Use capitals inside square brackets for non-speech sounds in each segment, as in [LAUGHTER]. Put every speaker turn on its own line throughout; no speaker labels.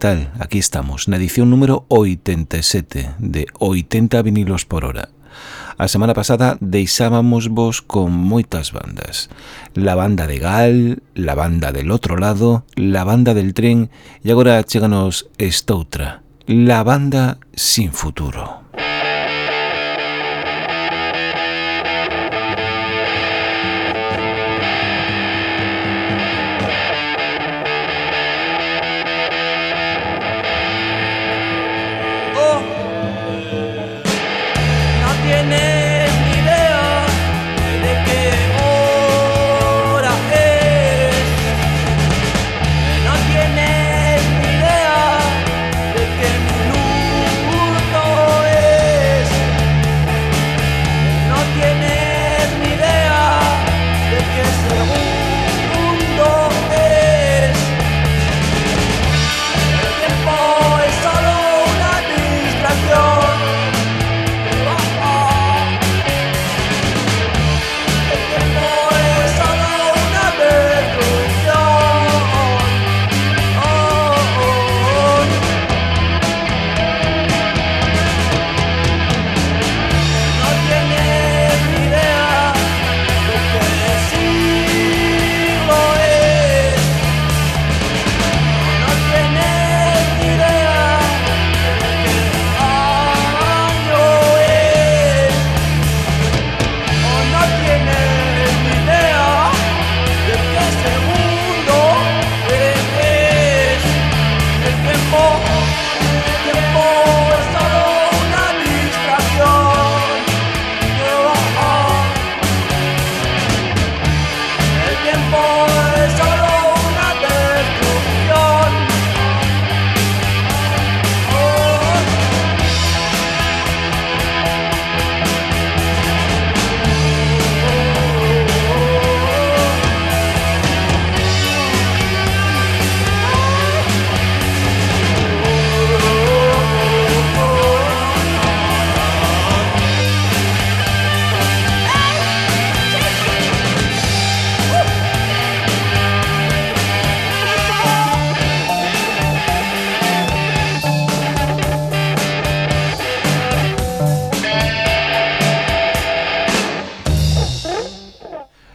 Capital, aquí estamos, na edición número 87 de 80 vinilos por hora. A semana pasada deixábamos vos con moitas bandas. La banda de Gal, la banda del outro lado, la banda del tren e agora cheganos estoutra, la banda sin futuro.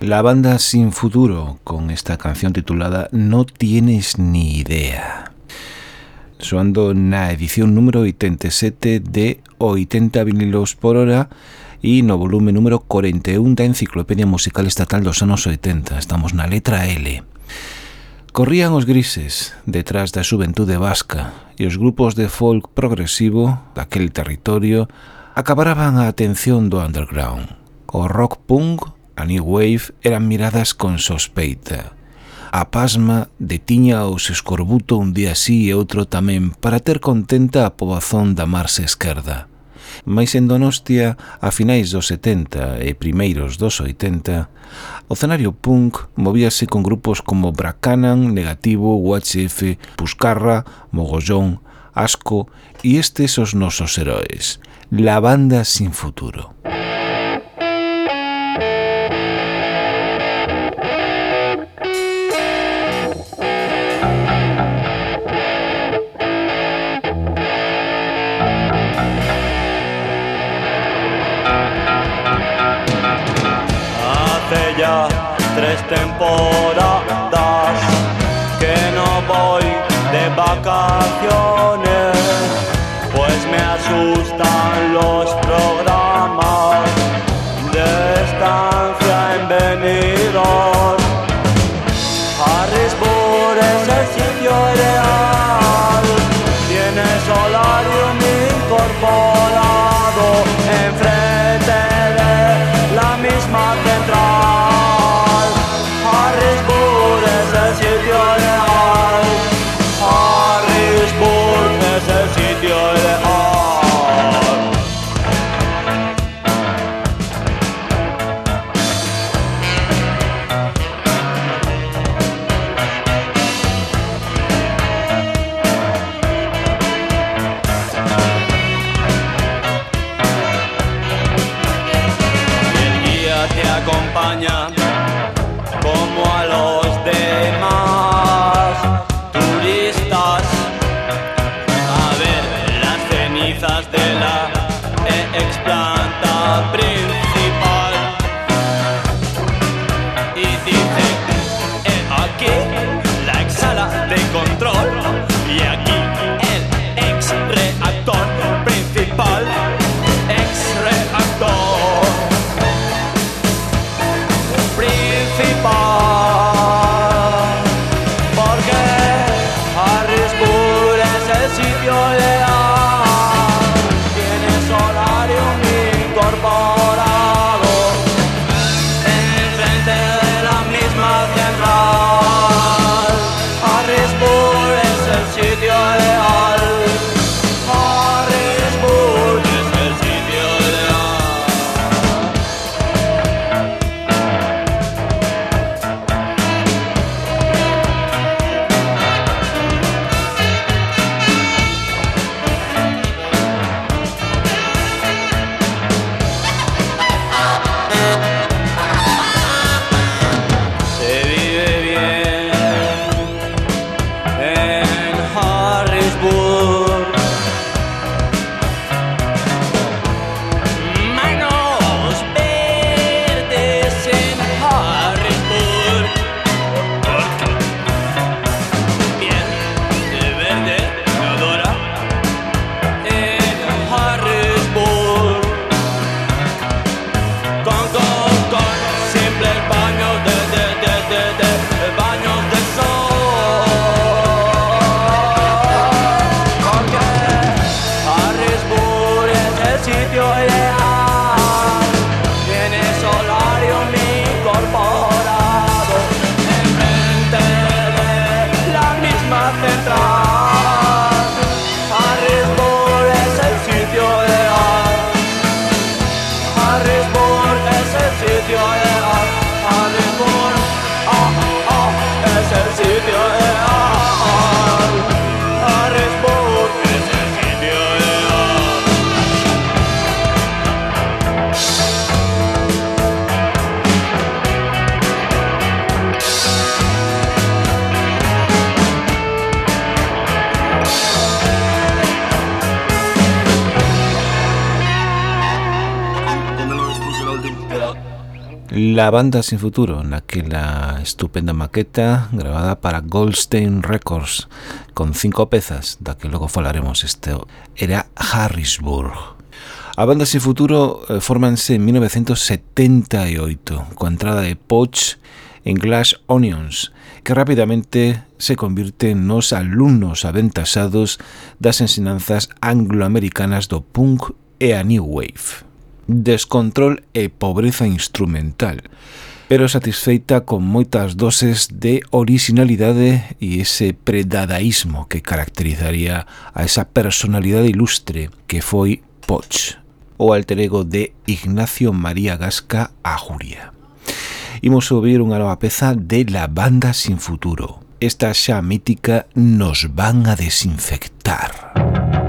La banda Sin Futuro con esta canción titulada No tienes ni idea. Soando na edición número 87 de 80 vinilos por hora e no volumen número 41 da Enciclopedia Musical Estatal dos anos 80. Estamos na letra L.
Corrían os grises detrás da xuventude vasca e os grupos de folk progresivo daquel territorio acabaraban a atención do underground. O rock punk a New Wave eran miradas con sospeita. A pasma detiña os escorbuto un día así e outro tamén para ter contenta a pobazón da marxe esquerda. Mais en Donostia, a finais dos 70 e primeiros dos 80, o cenario punk movíase con grupos como Bracanan, Negativo, UHF, Puscarra, Mogollón, Asco e estes os nosos heróis, la banda sin futuro.
Música temporadas La
banda Sin Futuro naquela estupenda maqueta grabada para Goldstein Records con cinco pezas, da que logo falaremos este era Harrisburg. A banda Sin Futuro eh, formanse en 1978 coa entrada de Poch en Glass Onions, que rapidamente se convirten nos alumnos aventasados das ensinanzas angloamericanas do punk e a new wave descontrol e pobreza instrumental pero satisfeita con moitas doses de originalidade e ese predadaísmo que caracterizaría a esa personalidade ilustre que foi Poch, o alter ego de Ignacio María Gasca Ajuria. Imos ouvir unha nova peza de la banda sin futuro. Esta xa mítica nos van a desinfectar. Música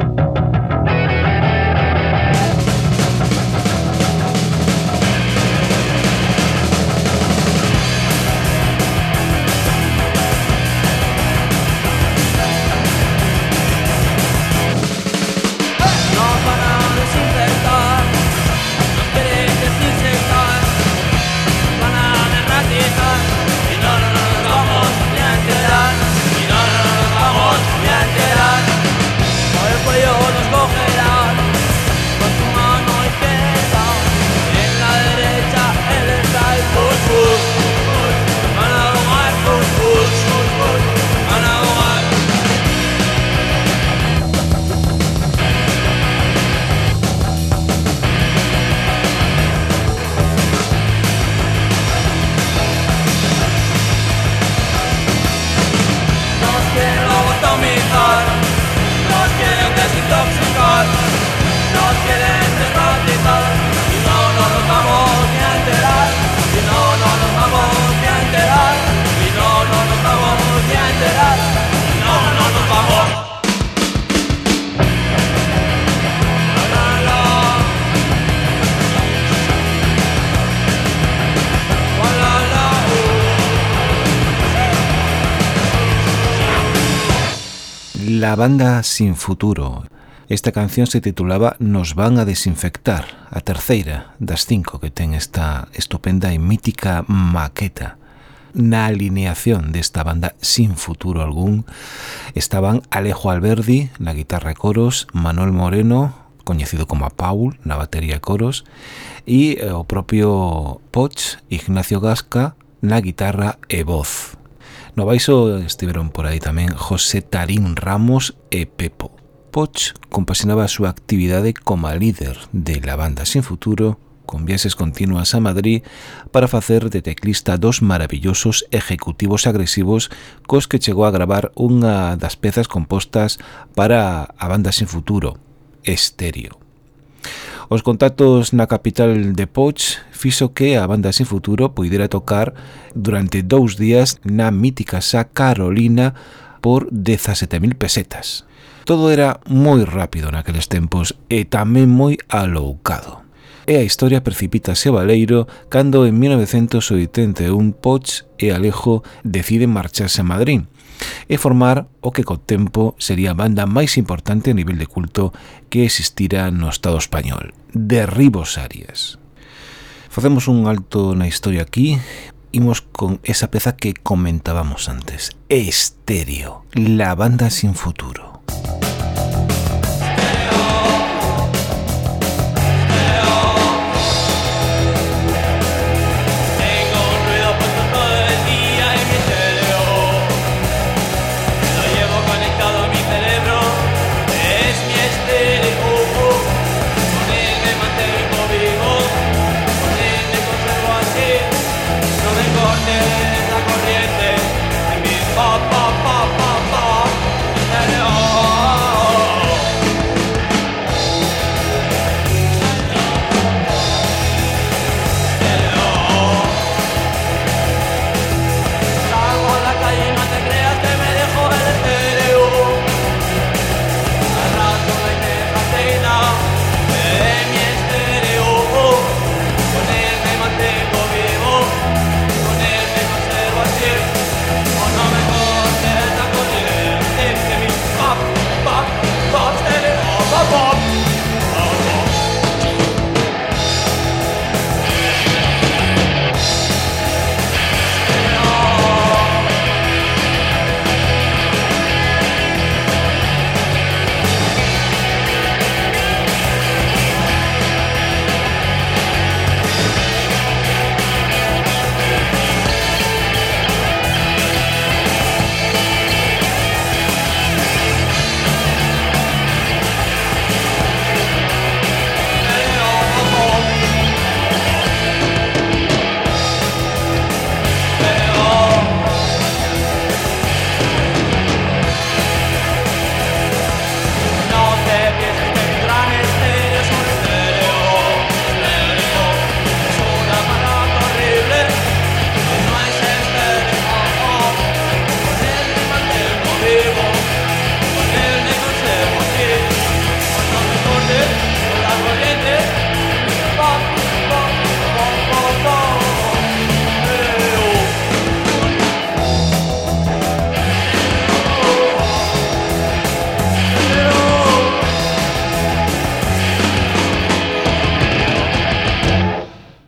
la banda Sin Futuro. Esta canción se titulaba Nos van a desinfectar, a terceira das cinco que ten esta estupenda e mítica maqueta. Na alineación desta banda sin futuro algún estaban Alejo Alberdi na guitarra e coros, Manuel Moreno coñecido como a Paul na batería e coros e o propio Poch Ignacio Gasca na guitarra e voz. No baixo estiveron por aí tamén José Tarín Ramos e Pepo. Poch compasinaba a súa actividade como líder de la banda Sin Futuro con viaxes continuas a Madrid para facer de teclista dos maravillosos ejecutivos agresivos cos que chegou a gravar unha das pezas compostas para a banda Sin Futuro, Estéreo. Os contactos na capital de Poch fixo que a banda Sin Futuro poidera tocar durante dous días na mítica Sa Carolina por 17.000 pesetas. Todo era moi rápido naqueles tempos e tamén moi aloucado. E a historia precipítase a Valeiro cando en 1981 Poch e Alejo deciden marcharse a Madrid e formar o que co tempo sería a banda máis importante a nivel de culto que existira no Estado español, Derribos Arias. Facemos un alto na historia aquí, imos con esa peza que comentábamos antes, Estéreo, la banda sin futuro.
Música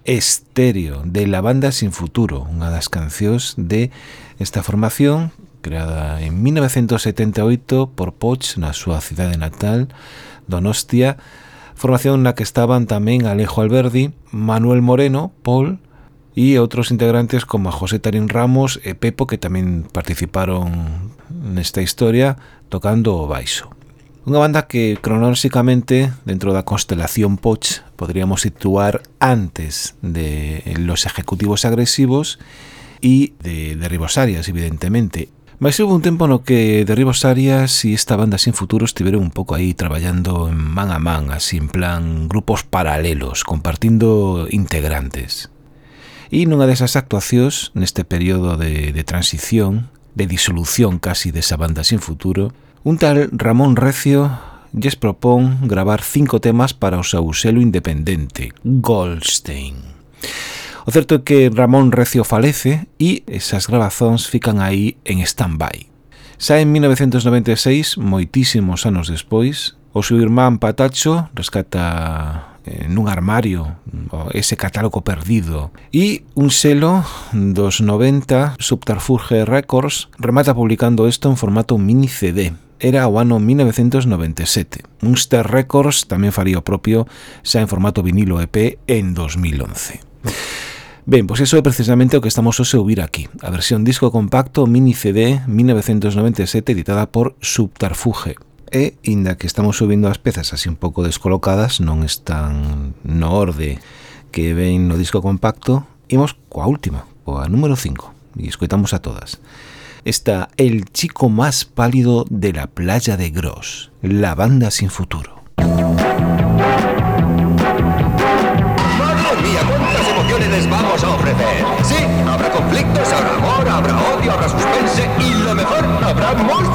Estéreo, de La Banda Sin Futuro, unha das cancións de esta formación creada en 1978 por Poch na súa cidade natal, Donostia, formación na que estaban tamén Alejo Alberdi, Manuel Moreno, Paul e outros integrantes como José Tarín Ramos e Pepo que tamén participaron nesta historia tocando o baixo. Unha banda que cronóxicamente dentro da constelación Poch podríamos situar antes de Los Ejecutivos Agresivos e de Derribos Arias, evidentemente. Mas houve un tempo no que Derribos Arias e esta banda sin futuro estiveron un pouco aí traballando en man a man, así en plan grupos paralelos, compartindo integrantes. E nunha desas actuacións, neste período de, de transición, de disolución casi desa banda sin futuro, Un tal Ramón Recio lles propón gravar cinco temas para o seu selo independente, Goldstein. O certo é que Ramón Recio falece e esas grabazóns fican aí en stand-by. Xa en 1996, moitísimos anos despois, o seu irmán Patacho rescata eh, nun armario ese catálogo perdido e un selo dos 90 Subterfuge Records remata publicando isto en formato mini CD era o ano 1997. Munster Records tamén faría o propio xa en formato vinilo EP en 2011. Ben, pois iso é precisamente o que estamos hoxe a ouvir aquí. A versión disco compacto mini CD 1997 editada por Subterfuge. E, inda que estamos subindo as pezas así un pouco descolocadas, non están no orde que ven no disco compacto, imos coa última, coa número 5, e escoitamos a todas. Está El chico más pálido de la playa de Gros, la banda sin futuro.
¡Madre mía, cuántas emociones les vamos a ofrecer! Sí, habrá conflictos, habrá amor, habrá odio, habrá suspense y lo mejor, habrá música.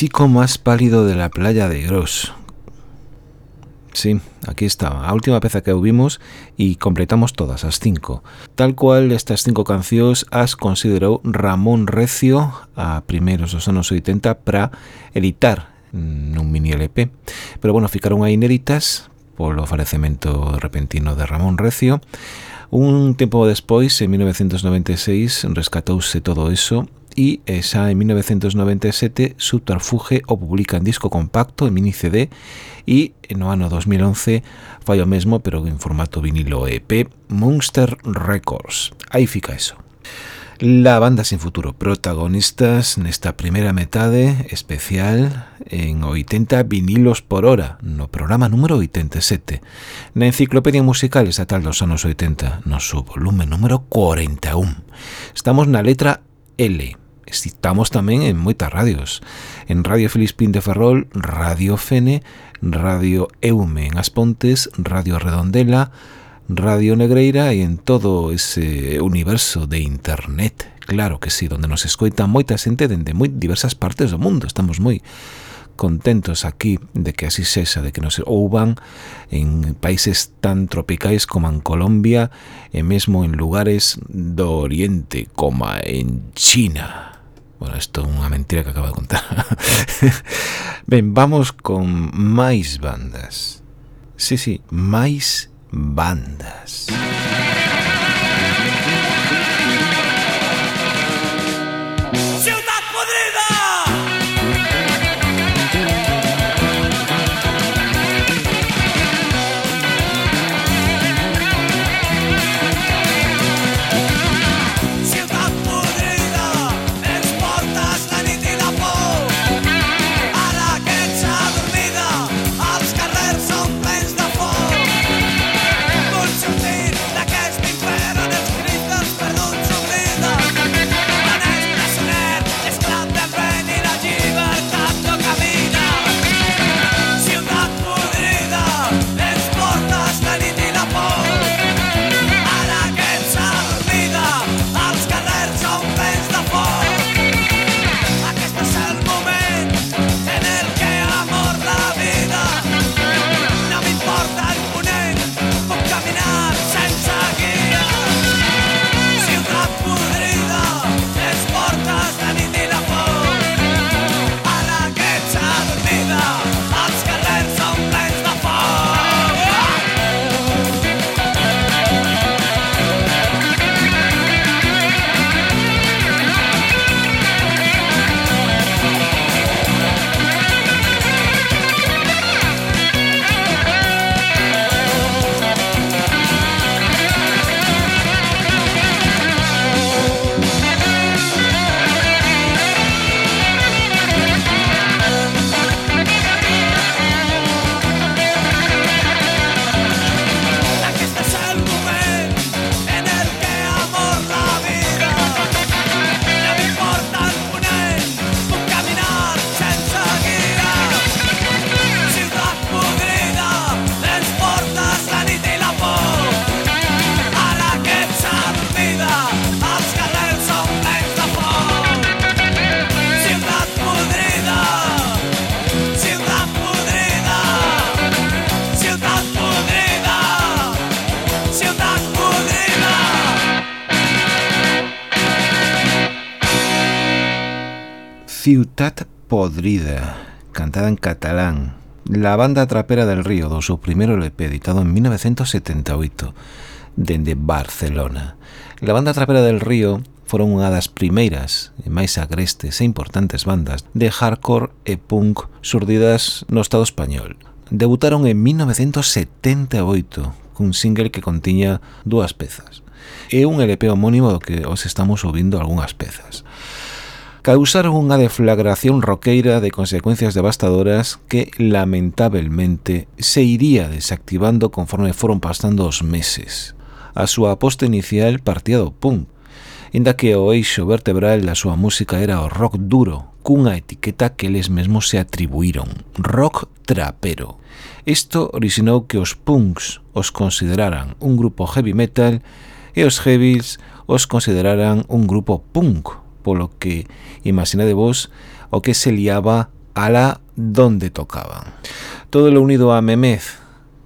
chico más pálido de la playa de Gros. Sí, aquí está, a última peza que vimos e completamos todas as cinco. Tal cual estas cinco cancións as considerou Ramón Recio a primeiros dos anos 80 para editar nun mini LP. Pero bueno, ficaron aí inéditas polo falecemento repentino de Ramón Recio Un tempo despois, en 1996, rescatouse todo eso e eh, xa en 1997 Subterfuge o publica en disco compacto en mini CD e eh, no ano 2011 fai o mesmo pero en formato vinilo EP Monster Records. Aí fica eso. La banda sin futuro, protagonistas nesta primeira metade especial en 80 vinilos por hora, no programa número 87, na enciclopedia musical estatal dos anos 80, no seu volume número 41. Estamos na letra L, estamos tamén en moitas radios. En Radio Filispín de Ferrol, Radio Fene, Radio Eume en As Pontes, Radio Redondela, Radio Negreira e en todo ese universo de internet, claro que sí, donde nos escoita moita xente dende moi diversas partes do mundo. Estamos moi contentos aquí de que así sexa, de que nos ouvan en países tan tropicais como en Colombia e mesmo en lugares do Oriente como en China. Bueno, isto é unha mentira que acabo de contar. [LAUGHS] ben, vamos con máis bandas. Sí, sí, máis bandas. en catalán. La banda trapera del río do seu primeiro LP editado en 1978 dende Barcelona. La banda trapera del río foron unha das primeiras e máis agrestes e importantes bandas de hardcore e punk surdidas no Estado español. Debutaron en 1978 cun single que contiña dúas pezas e un LP homónimo do que os estamos ouvindo algunhas pezas causaron unha deflagración roqueira de consecuencias devastadoras que, lamentabelmente, se iría desactivando conforme foron pasando os meses. A súa aposta inicial partía do punk, inda que o eixo vertebral da súa música era o rock duro, cunha etiqueta que eles mesmos se atribuíron, rock trapero. Isto orixinou que os punks os consideraran un grupo heavy metal e os heavies os consideraran un grupo punk, polo que imaginade vos o que se liaba ala donde tocaban. Todo lo unido a Memez,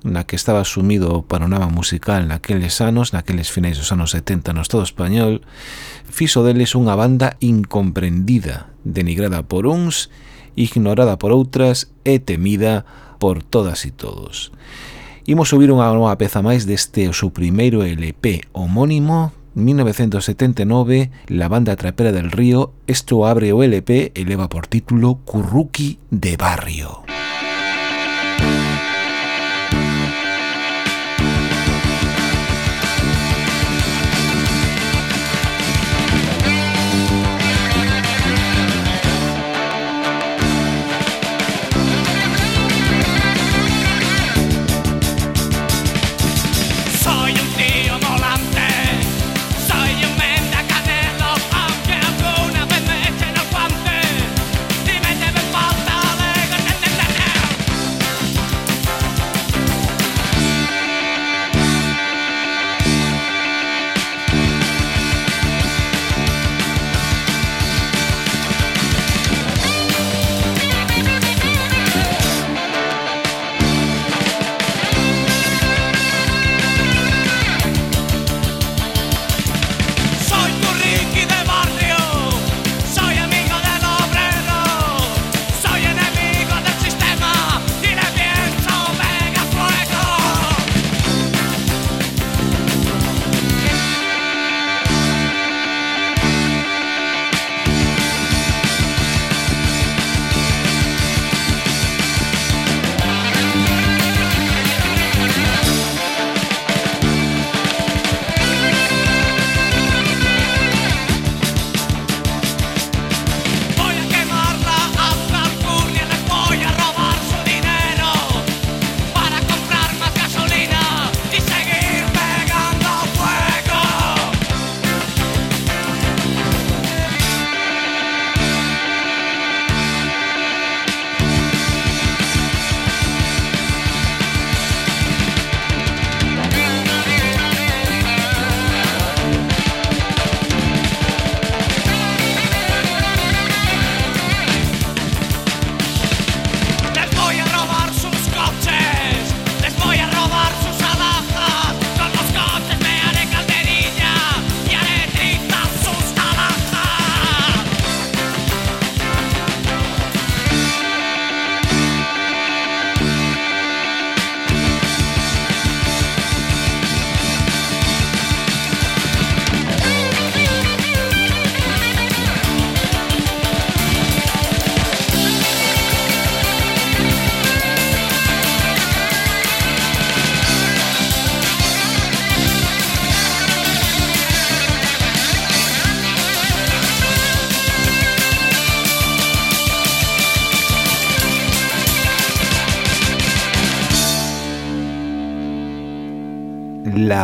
na que estaba sumido o panorama musical naqueles anos, naqueles finais dos anos 70 no Estado español, fixo deles unha banda incomprendida, denigrada por uns, ignorada por outras e temida por todas e todos. Imos subir unha nova peza máis deste o seu primeiro LP homónimo 1979, la banda trapera del río, esto abre o LP eleva por título Curruqui de Barrio.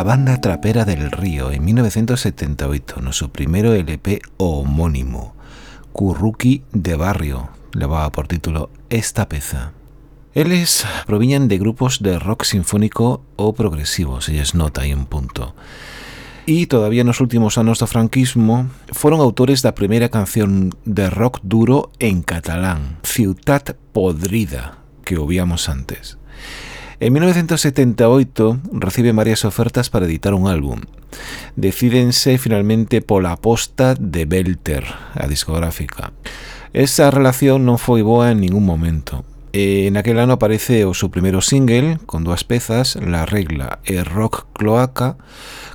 La banda trapera del Río en 1978 no su primeiro LP homónimo Curruqui de Barrio levaba por título Esta peza Eles proviñan de grupos de rock sinfónico ou progresivo, se lles nota aí un punto. E todavía nos últimos anos do franquismo foron autores da primeira canción de rock duro en catalán, Ciutat Podrida, que ouvíamos antes. En 1978 reciben varias ofertas para editar un álbum. Decídense finalmente pola aposta de Belter, a discográfica. Esa relación non foi boa en ningún momento. E en aquel ano aparece o seu primeiro single con dúas pezas, La Regla e Rock Cloaca,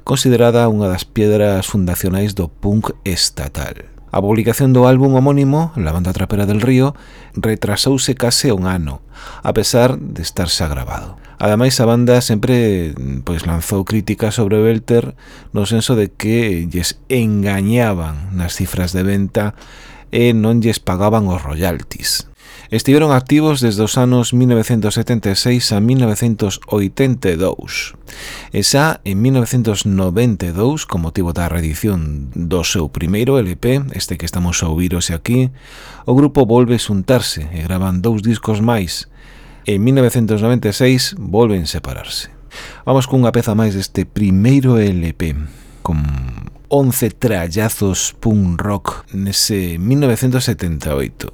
considerada unha das piedras fundacionais do punk estatal. A publicación do álbum homónimo, La banda trapera del río, retrasouse case un ano, a pesar de estar xa grabado. Ademais, a banda sempre pois lanzou críticas sobre Belter no senso de que lles engañaban nas cifras de venta e non lles pagaban os royalties. Estiveron activos desde os anos 1976 a 1982. E xa en 1992, con motivo da reedición do seu primeiro LP, este que estamos a ouvir hoxe aquí, o grupo volve xuntarse e graban dous discos máis. En 1996 volven separarse. Vamos cunha peza máis deste primeiro LP, con 11 trallazos punk rock nese 1978.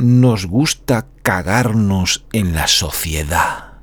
nos gusta cagarnos en la sociedad.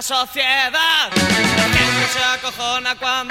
la sociedad. La gente se acojona cuando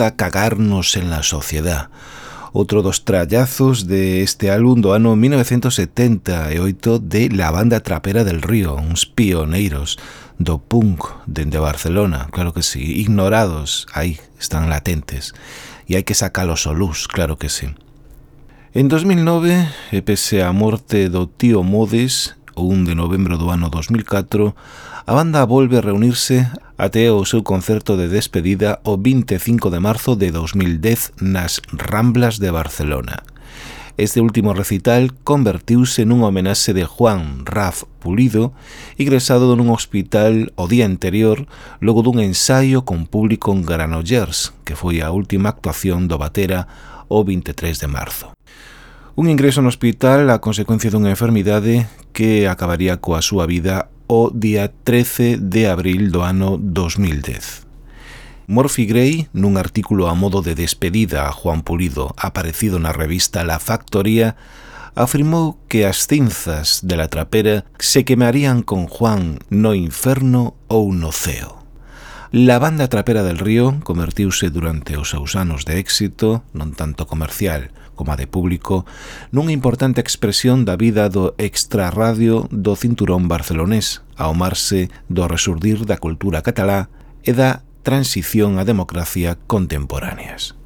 gusta cagarnos en la sociedad. Outro dos trallazos de este álbum do ano 1978 de la banda trapera del río, uns pioneiros do punk dende Barcelona, claro que sí, ignorados, aí están latentes, e hai que sacalos ao luz, claro que sí. En 2009, e pese a morte do tío Modes, o 1 de novembro do ano 2004, a banda volve a reunirse até o seu concerto de despedida o 25 de marzo de 2010 nas Ramblas de Barcelona. Este último recital convertiuse nun homenaxe de Juan Raf Pulido, ingresado nun hospital o día anterior logo dun ensaio con público en Granollers, que foi a última actuación do Batera o 23 de marzo. Un ingreso no hospital a consecuencia dunha enfermidade que acabaría coa súa vida o día 13 de abril do ano 2010. Morphy Gray, nun artículo a modo de despedida a Juan Pulido aparecido na revista La Factoría, afirmou que as cinzas de la trapera se quemarían con Juan no inferno ou no ceo. La banda trapera del río convertiuse durante os seus anos de éxito, non tanto comercial, como a de público, nunha importante expresión da vida do extrarradio do cinturón barcelonés, ao marse do resurdir da cultura catalá e da transición á democracia contemporáneas.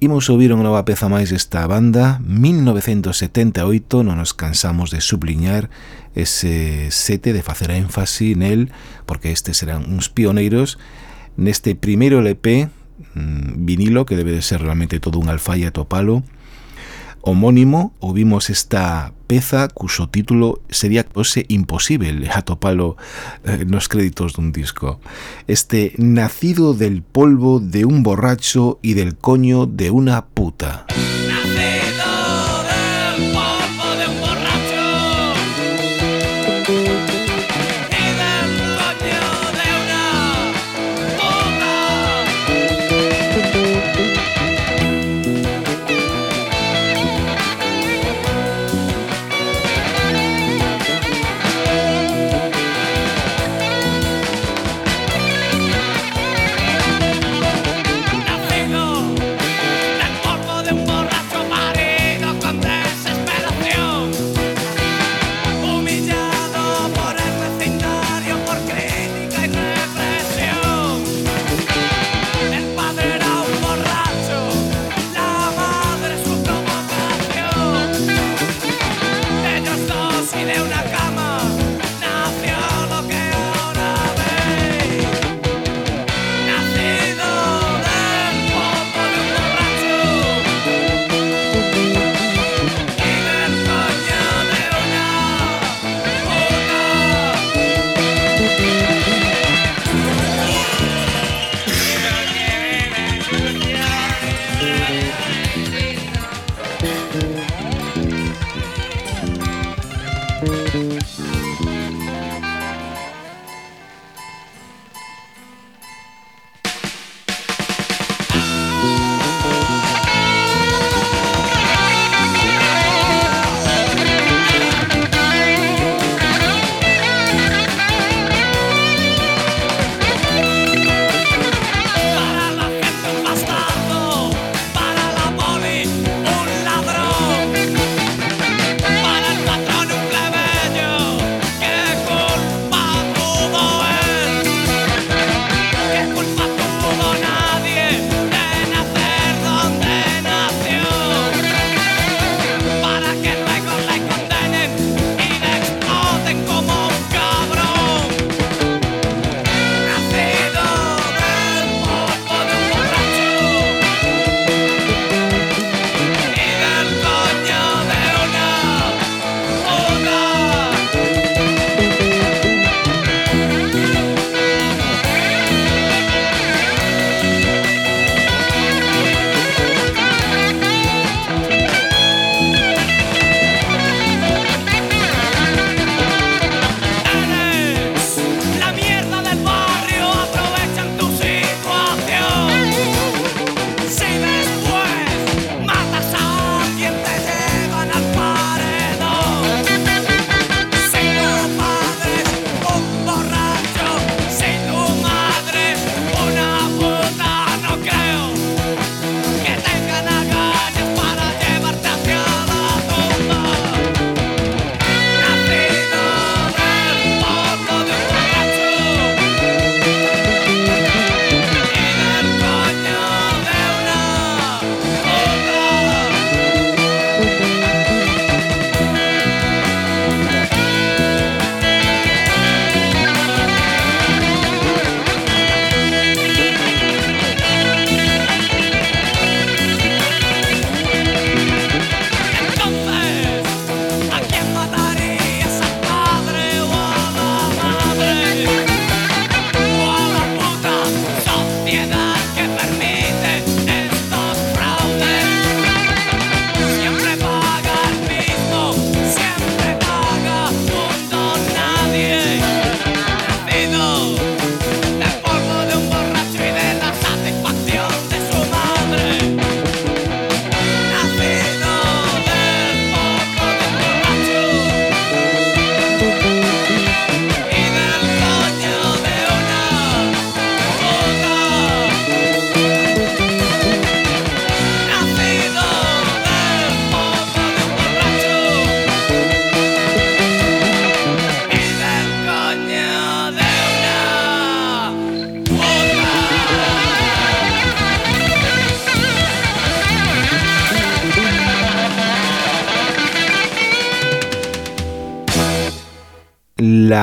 Imos ouvir unha nova peza máis desta banda, 1978, non nos cansamos de subliñar ese sete de facer énfasi nel, porque estes eran uns pioneiros, neste primeiro LP, mm, vinilo, que debe de ser realmente todo un alfaya topalo, homónimo ouvimos esta peza cuso título sería cose imposible atopalo eh, nos créditos dun disco. Este Nacido del polvo de un borracho y del coño de una puta.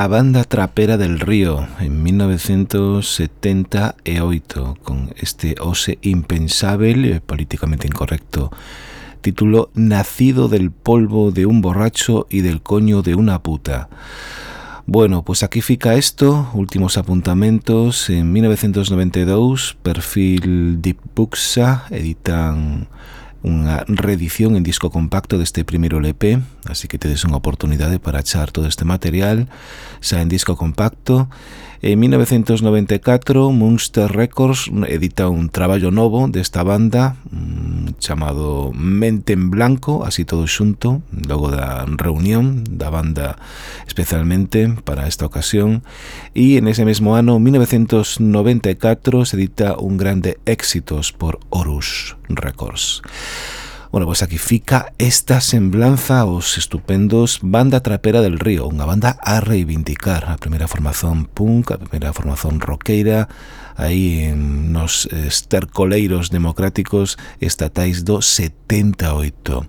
Banda trapera del río en 1978 con este ose impensable, eh, políticamente incorrecto título Nacido del polvo de un borracho y del coño de una puta. Bueno, pues aquí fica esto, últimos apuntamentos. En 1992, perfil Deep Buxa editan unha reedición en disco compacto deste primeiro LP, así que tedes unha oportunidade para achar todo este material xa en disco compacto En 1994, Munster Records edita un traballo novo desta banda mm, chamado Mente en Blanco, así todo xunto, logo da reunión da banda especialmente para esta ocasión. E en ese mesmo ano, 1994, se edita un grande éxitos por Horus Records bueno, pois pues aquí fica esta semblanza aos estupendos Banda Trapera del Río, unha banda a reivindicar a primeira formación punk, a primeira formación roqueira, aí nos estercoleiros democráticos estatais do 78.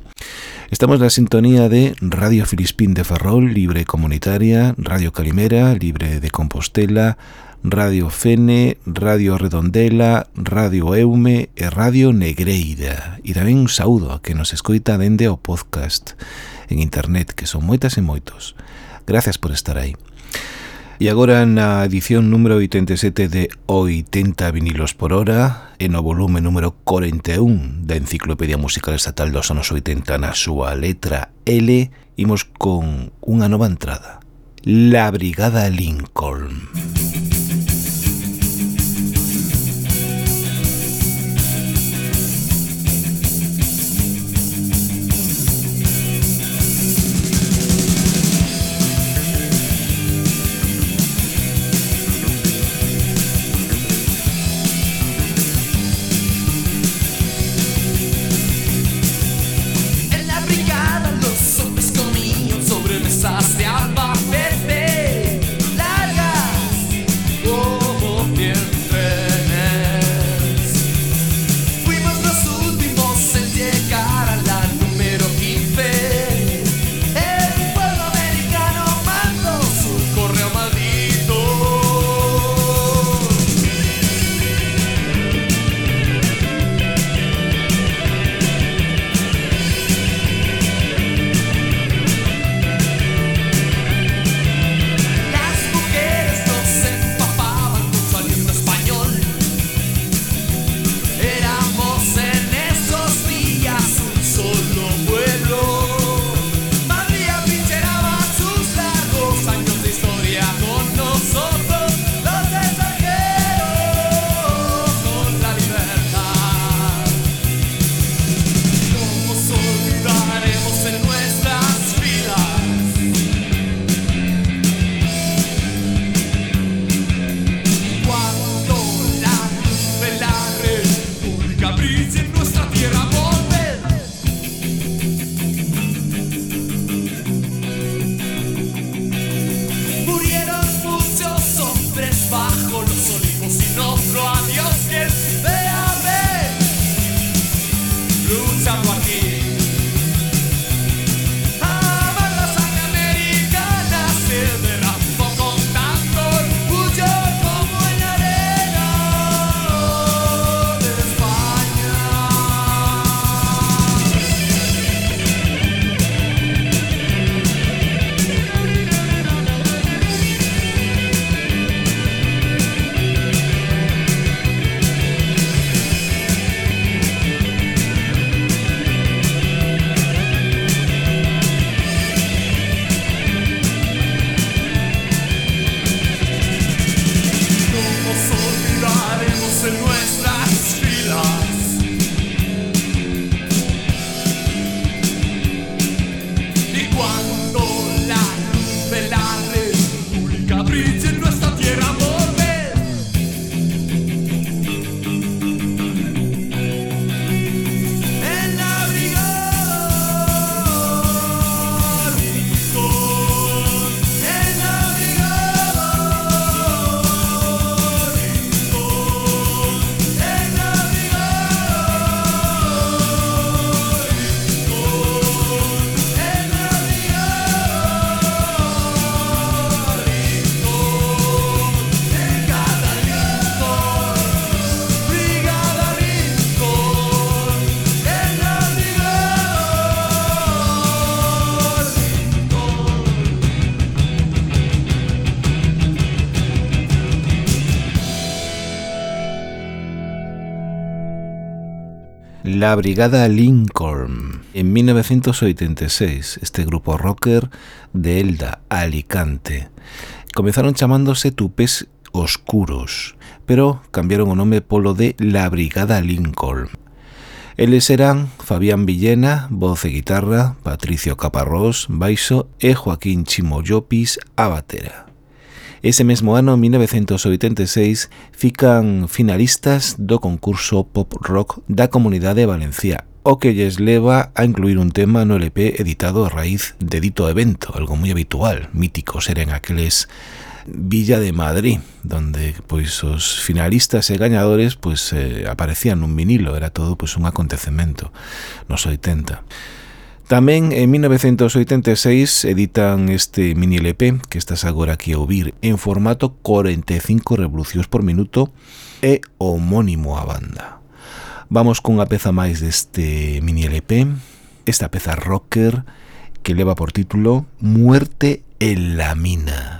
Estamos na sintonía de Radio Filispín de Ferrol, libre comunitaria, Radio Calimera, libre de Compostela, Radio Fene, Radio Redondela, Radio Eume e Radio Negreira. E tamén un saúdo a que nos escoita dende o podcast en internet, que son moitas e moitos. Gracias por estar aí. E agora na edición número 87 de 80 vinilos por hora e no volume número 41 da Enciclopedia Musical Estatal dos anos 80 na súa letra L imos con unha nova entrada La Brigada Lincoln.
Música La Brigada Lincoln. En 1986, este grupo rocker de Elda, Alicante. Comenzaron chamándose Tupés Oscuros, pero cambiaron o nome polo de La Brigada Lincoln. Eles eran Fabián Villena, voz e guitarra, Patricio Caparrós, baixo e Joaquín Chimoyopis a batera. Ese mesmo ano, 1986, fican finalistas do concurso Pop Rock da Comunidade Valencia, o que lles leva a incluir un tema no LP editado a raíz de dito evento, algo moi habitual, míticos eran aqueles Villa de Madrid, donde pois os finalistas e gañadores pois eh, aparecían nun vinilo, era todo pois un acontecemento nos 80. Tamén en 1986 editan este mini LP que estás agora aquí a ouvir en formato 45 revolucións por minuto e homónimo a banda. Vamos cunha peza máis deste mini LP, esta peza rocker que leva por título Muerte en la mina.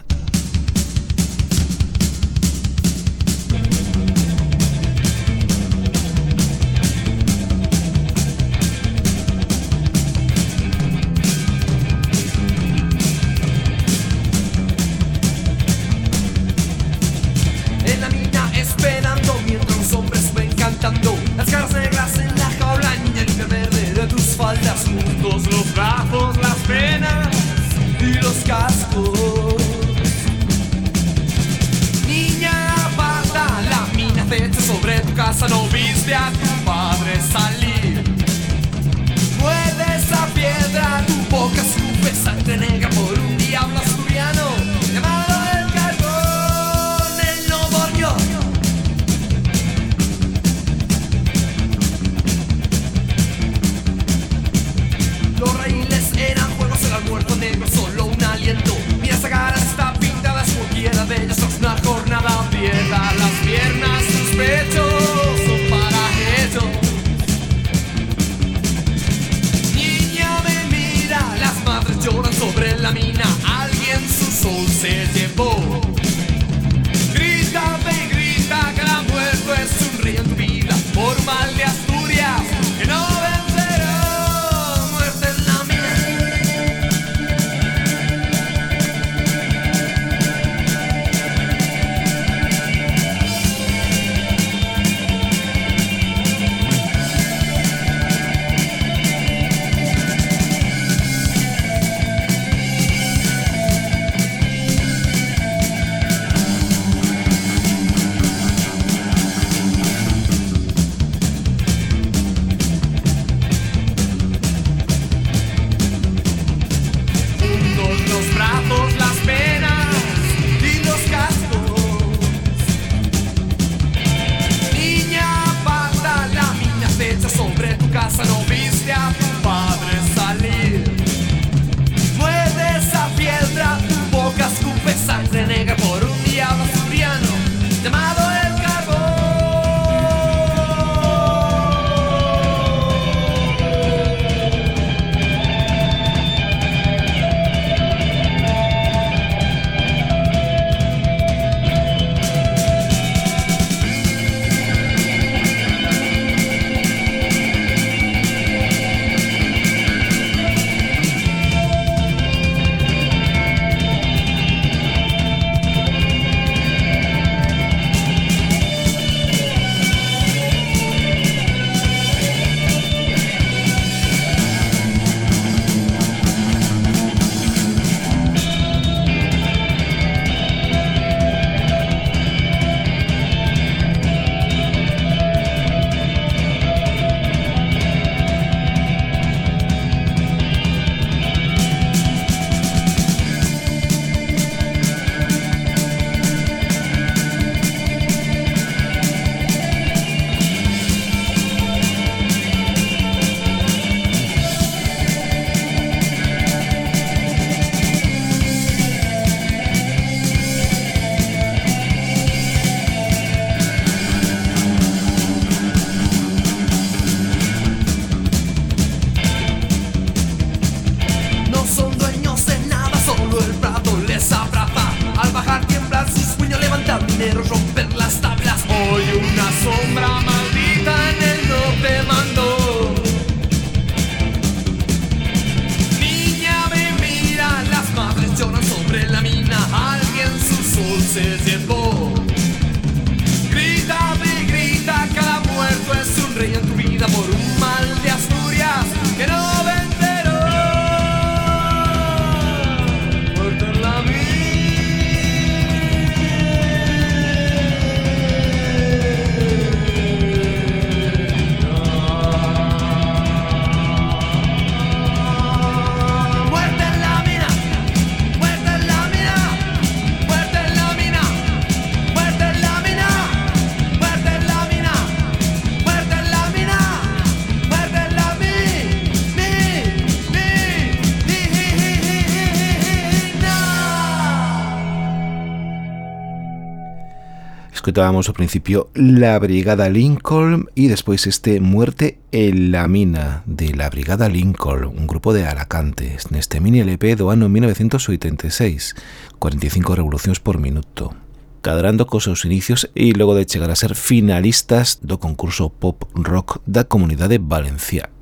escoitábamos ao principio La Brigada Lincoln e despois este Muerte en la Mina de La Brigada Lincoln, un grupo de Alacantes, neste mini LP do ano 1986, 45 revolucións por minuto. Cadrando cos seus inicios e logo de chegar a ser finalistas do concurso pop rock da comunidade Valenciana.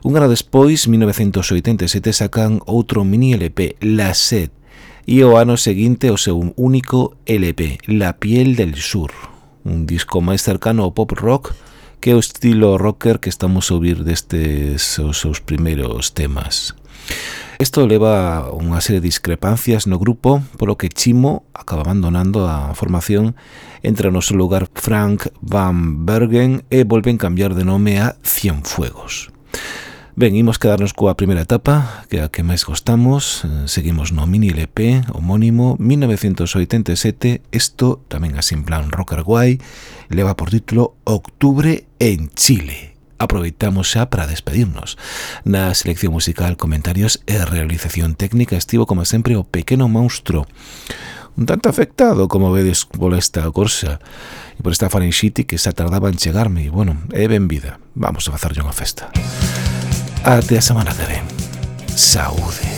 Un ano despois, 1987, sacan outro mini LP, La Set, e o ano seguinte o seu único LP, La piel del sur, un disco máis cercano ao pop rock que o estilo rocker que estamos a ouvir destes os seus primeiros temas. Isto leva a unha serie de discrepancias no grupo, polo que Chimo acaba abandonando a formación entra no seu lugar Frank Van Bergen e volven cambiar de nome a Cienfuegos. Ben, imos quedarnos coa primeira etapa, que é a que máis gostamos. Eh, seguimos no mini LP homónimo 1987, isto tamén así en plan rocker guai, leva por título Octubre en Chile. Aproveitamos xa para despedirnos. Na selección musical, comentarios e realización técnica estivo como sempre o pequeno monstro un tanto afectado como vedes por esta corsa e por esta farinxite que xa tardaba en chegarme e, bueno, é ben vida. Vamos a facerlle unha festa. Música Até a semana que ven. Saúde.